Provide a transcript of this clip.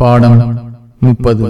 பாடம் முப்பது.